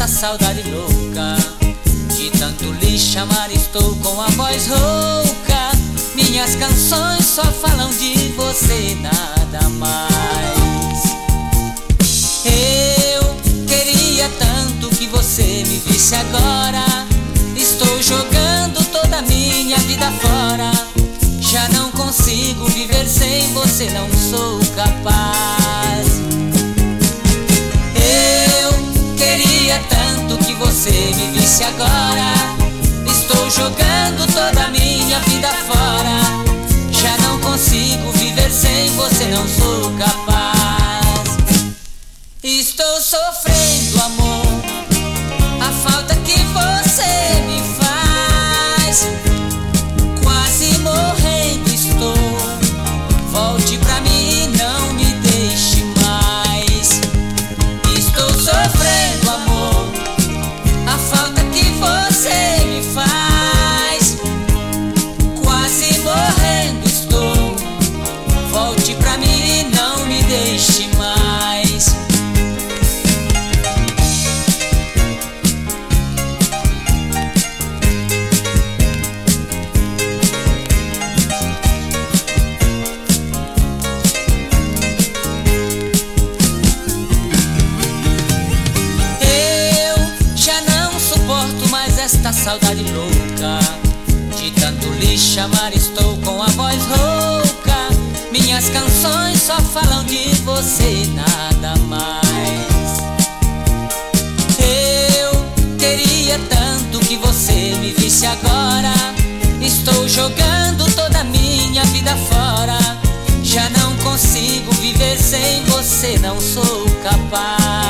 esta saudade louca. De tanto lhe chamar, estou com a voz rouca. Minhas canções só falam de você, nada mais. Eu queria tanto que você me visse agora. Estou jogando toda a minha vida fora. Já não consigo viver sem você, não sou capaz. Você me visse agora. Estou jogando toda a minha vida fora. Já não consigo viver sem você, não sou capaz. Estou sofrendo, esta saudade louca. De tanto lhe chamar, estou com a voz rouca. Minhas canções só falam de você, nada mais. Eu queria tanto que você me visse agora. Estou jogando toda a minha vida fora. Já não consigo viver sem você, não sou capaz.